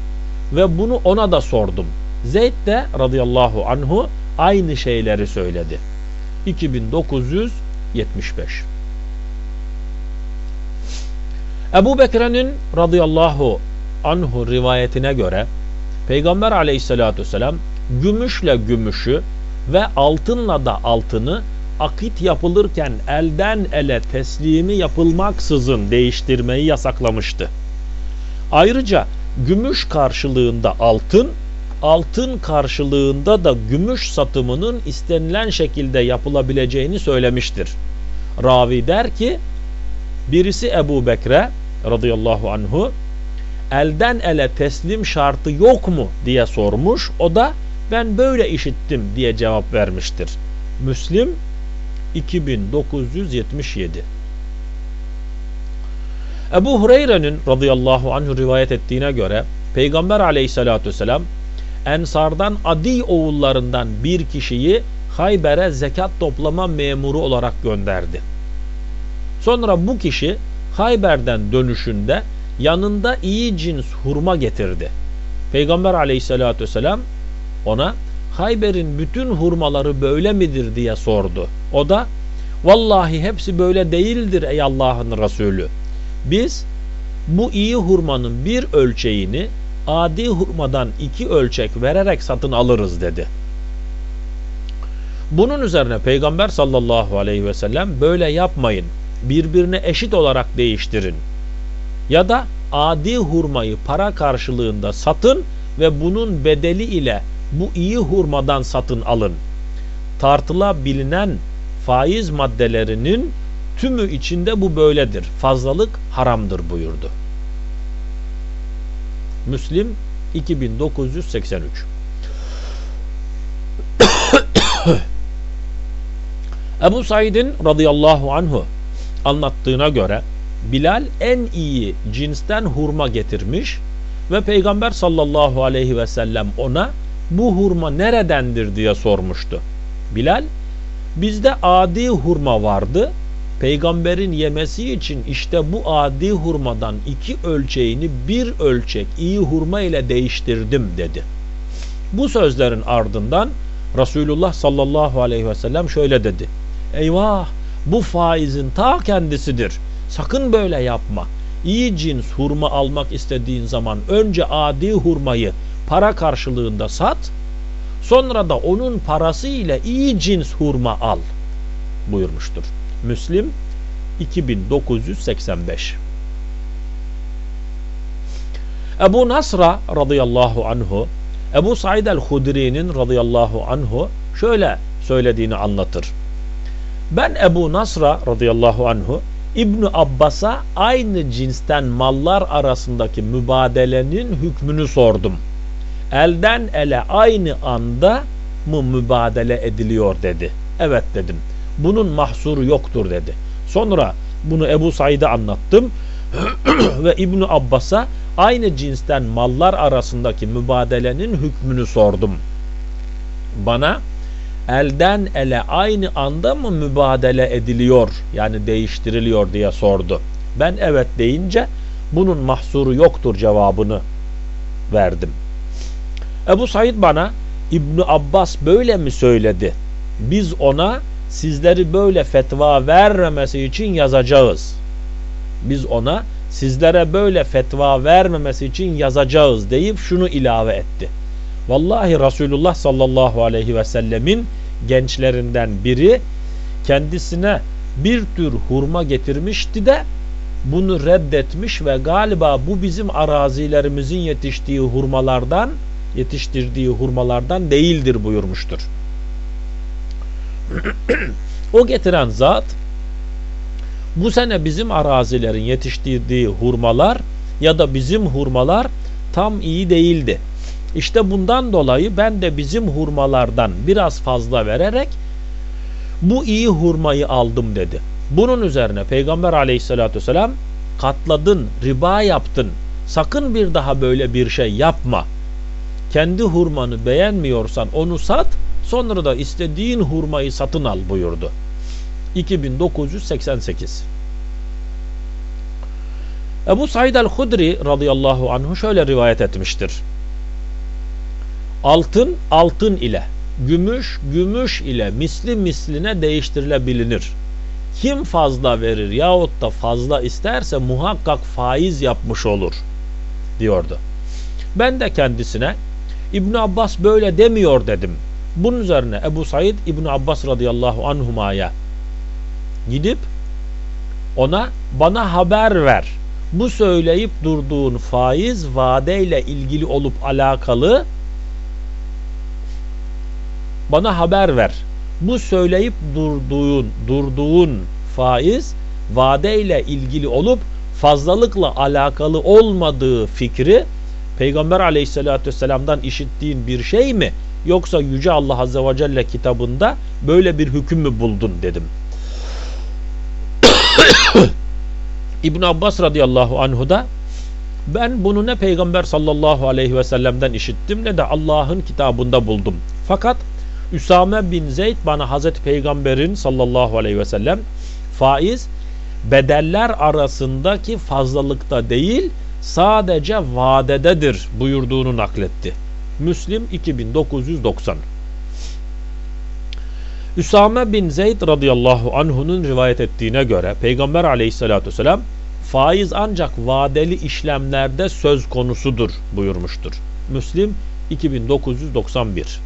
ve bunu ona da sordum. Zeyd de radıyallahu anhu aynı şeyleri söyledi. 2975 Ebu Bekir'in radıyallahu anhu rivayetine göre Peygamber aleyhissalatü vesselam gümüşle gümüşü ve altınla da altını akit yapılırken elden ele teslimi yapılmaksızın değiştirmeyi yasaklamıştı. Ayrıca gümüş karşılığında altın, altın karşılığında da gümüş satımının istenilen şekilde yapılabileceğini söylemiştir. Ravi der ki, birisi Ebu Bekre radıyallahu anhu elden ele teslim şartı yok mu diye sormuş. O da ben böyle işittim diye cevap vermiştir. Müslim 2977 Ebu Hureyre'nin radıyallahu anh rivayet ettiğine göre Peygamber aleyhissalatü vesselam Ensardan Adi oğullarından bir kişiyi Hayber'e zekat toplama memuru olarak gönderdi. Sonra bu kişi Hayber'den dönüşünde yanında iyi cins hurma getirdi. Peygamber aleyhissalatü vesselam ona Hayber'in bütün hurmaları böyle midir diye sordu. O da vallahi hepsi böyle değildir ey Allah'ın Resulü. Biz bu iyi hurmanın bir ölçeğini adi hurmadan iki ölçek vererek satın alırız dedi. Bunun üzerine Peygamber sallallahu aleyhi ve sellem böyle yapmayın. Birbirine eşit olarak değiştirin. Ya da adi hurmayı para karşılığında satın ve bunun bedeli ile bu iyi hurmadan satın alın. Tartıla bilinen faiz maddelerinin tümü içinde bu böyledir. Fazlalık haramdır buyurdu. Müslim 2983 Ebu Said'in radıyallahu anhu anlattığına göre Bilal en iyi cinsten hurma getirmiş ve Peygamber sallallahu aleyhi ve sellem ona bu hurma neredendir diye sormuştu. Bilal bizde adi hurma vardı. Peygamberin yemesi için işte bu adi hurmadan iki ölçeğini bir ölçek iyi hurma ile değiştirdim dedi. Bu sözlerin ardından Resulullah sallallahu aleyhi ve sellem şöyle dedi. Eyvah bu faizin ta kendisidir. Sakın böyle yapma. İyi cins hurma almak istediğin zaman önce adi hurmayı para karşılığında sat. Sonra da onun parası ile iyi cins hurma al buyurmuştur. Müslim 2985 Ebu Nasra radıyallahu anhu Ebu Said el-Hudri'nin radıyallahu anhu şöyle söylediğini anlatır. Ben Ebu Nasra radıyallahu anhu İbni Abbas'a aynı cinsten mallar arasındaki mübadelenin hükmünü sordum. Elden ele aynı anda mı mübadele ediliyor dedi. Evet dedim. Bunun mahsuru yoktur dedi. Sonra bunu Ebu Said'e anlattım ve İbni Abbas'a aynı cinsten mallar arasındaki mübadelenin hükmünü sordum. Bana elden ele aynı anda mı mübadele ediliyor yani değiştiriliyor diye sordu. Ben evet deyince bunun mahsuru yoktur cevabını verdim. Ebu Said bana İbni Abbas böyle mi söyledi? Biz ona sizleri böyle fetva vermemesi için yazacağız. Biz ona sizlere böyle fetva vermemesi için yazacağız deyip şunu ilave etti. Vallahi Resulullah sallallahu aleyhi ve sellemin gençlerinden biri kendisine bir tür hurma getirmişti de bunu reddetmiş ve galiba bu bizim arazilerimizin yetiştiği hurmalardan yetiştirdiği hurmalardan değildir buyurmuştur. o getiren zat bu sene bizim arazilerin yetiştirdiği hurmalar ya da bizim hurmalar tam iyi değildi. İşte bundan dolayı ben de bizim hurmalardan biraz fazla vererek bu iyi hurmayı aldım dedi. Bunun üzerine Peygamber aleyhissalatü vesselam katladın, riba yaptın. Sakın bir daha böyle bir şey yapma. Kendi hurmanı beğenmiyorsan onu sat, sonra da istediğin hurmayı satın al buyurdu. 2988 Ebu Said el-Hudri radıyallahu anhu şöyle rivayet etmiştir. Altın altın ile, gümüş gümüş ile misli misline değiştirilebilir. Kim fazla verir yahut da fazla isterse muhakkak faiz yapmış olur diyordu. Ben de kendisine İbn Abbas böyle demiyor dedim. Bunun üzerine Ebu Said İbn Abbas radıyallahu anhumaya gidip ona bana haber ver. Bu söyleyip durduğun faiz vadeyle ilgili olup alakalı bana haber ver. Bu söyleyip durduğun durduğun faiz vadeyle ilgili olup fazlalıkla alakalı olmadığı fikri Peygamber aleyhissalatü vesselam'dan işittiğin bir şey mi? Yoksa Yüce Allah Azze ve Celle kitabında böyle bir hüküm mü buldun dedim. İbn Abbas radıyallahu anhu da ben bunu ne Peygamber sallallahu aleyhi ve sellem'den işittim ne de Allah'ın kitabında buldum. Fakat Üsame bin Zeyd bana Hazreti Peygamber'in sallallahu aleyhi ve sellem faiz bedeller arasındaki fazlalıkta değil sadece vadededir buyurduğunu nakletti. Müslim 2990 Üsame bin Zeyd radıyallahu anhu'nun rivayet ettiğine göre Peygamber aleyhissalatü vesselam faiz ancak vadeli işlemlerde söz konusudur buyurmuştur. Müslim 2991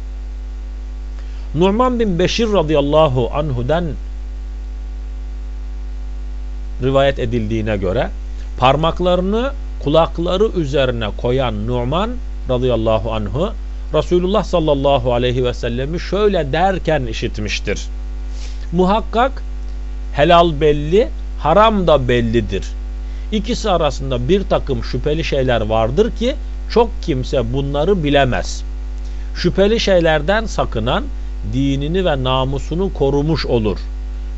Numan bin Beşir radıyallahu anhu'dan rivayet edildiğine göre parmaklarını kulakları üzerine koyan Numan radıyallahu anhu Resulullah sallallahu aleyhi ve sellemi şöyle derken işitmiştir. Muhakkak helal belli, haram da bellidir. İkisi arasında bir takım şüpheli şeyler vardır ki çok kimse bunları bilemez. Şüpheli şeylerden sakınan dinini ve namusunu korumuş olur.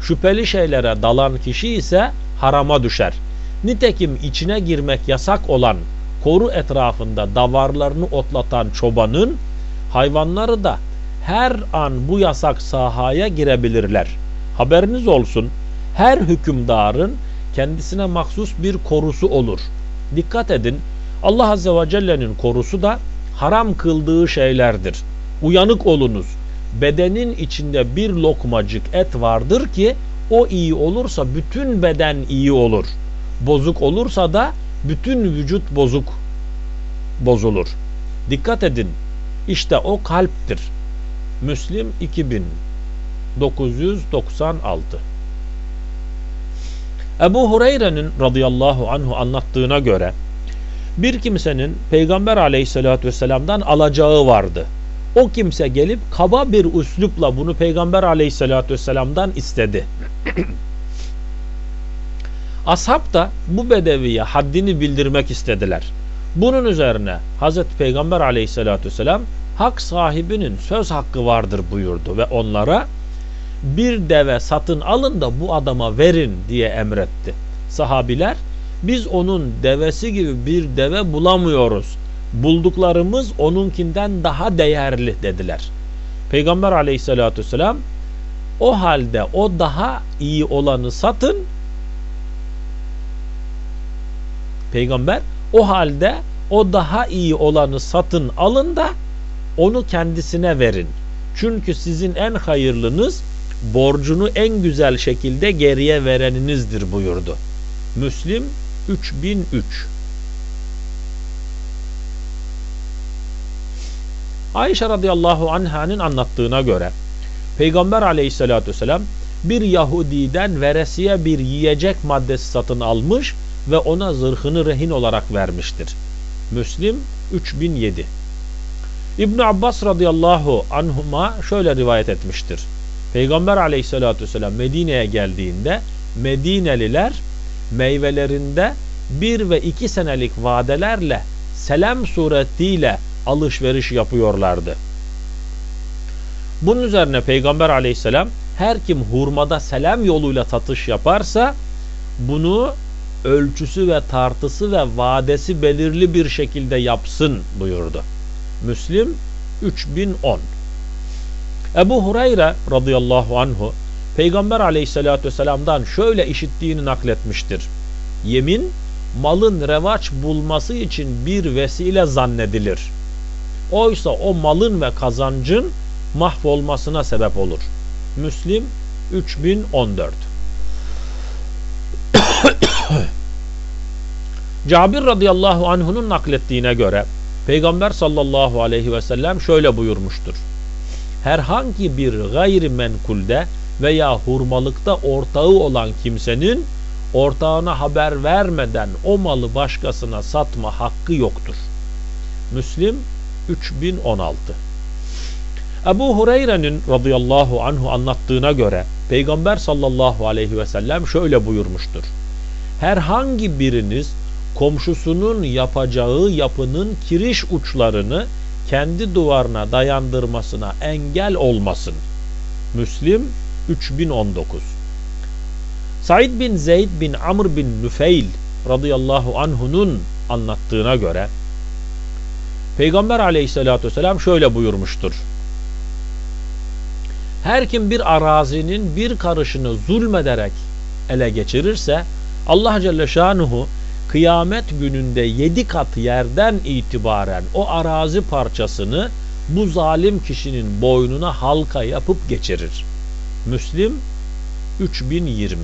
Şüpheli şeylere dalan kişi ise harama düşer. Nitekim içine girmek yasak olan koru etrafında davarlarını otlatan çobanın hayvanları da her an bu yasak sahaya girebilirler. Haberiniz olsun her hükümdarın kendisine mahsus bir korusu olur. Dikkat edin Allah Azze ve Celle'nin korusu da haram kıldığı şeylerdir. Uyanık olunuz. Bedenin içinde bir lokmacık et vardır ki o iyi olursa bütün beden iyi olur. Bozuk olursa da bütün vücut bozuk bozulur. Dikkat edin. İşte o kalptir. Müslim 2996 Ebu Hureyre'nin radıyallahu anhu anlattığına göre bir kimsenin Peygamber aleyhissalatü vesselam'dan alacağı vardı. O kimse gelip kaba bir üslupla bunu Peygamber aleyhissalatü vesselam'dan istedi. Ashab da bu bedeviye haddini bildirmek istediler. Bunun üzerine Hazreti Peygamber aleyhissalatü vesselam hak sahibinin söz hakkı vardır buyurdu ve onlara bir deve satın alın da bu adama verin diye emretti. Sahabiler biz onun devesi gibi bir deve bulamıyoruz. Bulduklarımız onunkinden daha değerli dediler. Peygamber aleyhissalatü vesselam o halde o daha iyi olanı satın. Peygamber o halde o daha iyi olanı satın alın da onu kendisine verin. Çünkü sizin en hayırlınız borcunu en güzel şekilde geriye vereninizdir buyurdu. Müslim 3003 Ayşe radıyallahu anh'ın anlattığına göre Peygamber aleyhissalatü vesselam bir Yahudiden veresiye bir yiyecek maddesi satın almış ve ona zırhını rehin olarak vermiştir. Müslim 3007 İbn Abbas radıyallahu anhuma şöyle rivayet etmiştir. Peygamber aleyhissalatü vesselam Medine'ye geldiğinde Medineliler meyvelerinde bir ve iki senelik vadelerle selam suretiyle alışveriş yapıyorlardı. Bunun üzerine Peygamber aleyhisselam her kim hurmada selam yoluyla satış yaparsa bunu ölçüsü ve tartısı ve vadesi belirli bir şekilde yapsın buyurdu. Müslim 3010 Ebu Hureyre radıyallahu anhu Peygamber aleyhissalatü vesselam'dan şöyle işittiğini nakletmiştir. Yemin malın revaç bulması için bir vesile zannedilir. Oysa o malın ve kazancın mahvolmasına sebep olur. Müslim 3014 Cabir radıyallahu anh'unun naklettiğine göre Peygamber sallallahu aleyhi ve sellem şöyle buyurmuştur. Herhangi bir gayrimenkulde veya hurmalıkta ortağı olan kimsenin ortağına haber vermeden o malı başkasına satma hakkı yoktur. Müslim 3016 Ebu Hureyre'nin radıyallahu anhu anlattığına göre Peygamber sallallahu aleyhi ve sellem şöyle buyurmuştur. Herhangi biriniz komşusunun yapacağı yapının kiriş uçlarını kendi duvarına dayandırmasına engel olmasın. Müslim 3019 Said bin Zeyd bin Amr bin Nüfeil radıyallahu anhunun anlattığına göre Peygamber aleyhissalatü vesselam şöyle buyurmuştur. Her kim bir arazinin bir karışını zulmederek ele geçirirse Allah Celle Şanuhu kıyamet gününde yedi kat yerden itibaren o arazi parçasını bu zalim kişinin boynuna halka yapıp geçirir. Müslim 3020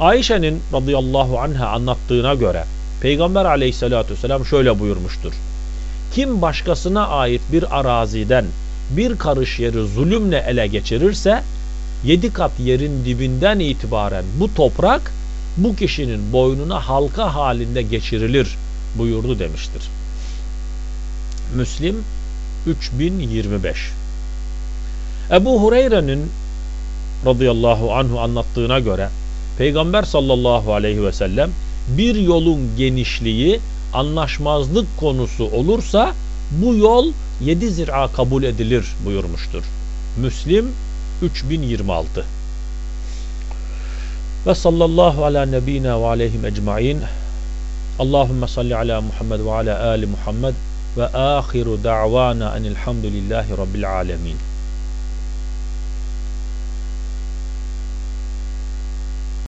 Ayşe'nin radıyallahu anha anlattığına göre Peygamber aleyhissalatü vesselam şöyle buyurmuştur. Kim başkasına ait bir araziden bir karış yeri zulümle ele geçirirse yedi kat yerin dibinden itibaren bu toprak bu kişinin boynuna halka halinde geçirilir buyurdu demiştir. Müslim 3025 Ebu Hureyre'nin radıyallahu anhu anlattığına göre Peygamber sallallahu aleyhi ve sellem bir yolun genişliği anlaşmazlık konusu olursa bu yol yedi zira kabul edilir buyurmuştur. Müslim 3026 وصلى الله على نبينا وعليهم أجمعين. اللهم صل على محمد وعلى آل محمد. وآخر دعوانا أن الحمد لله رب العالمين.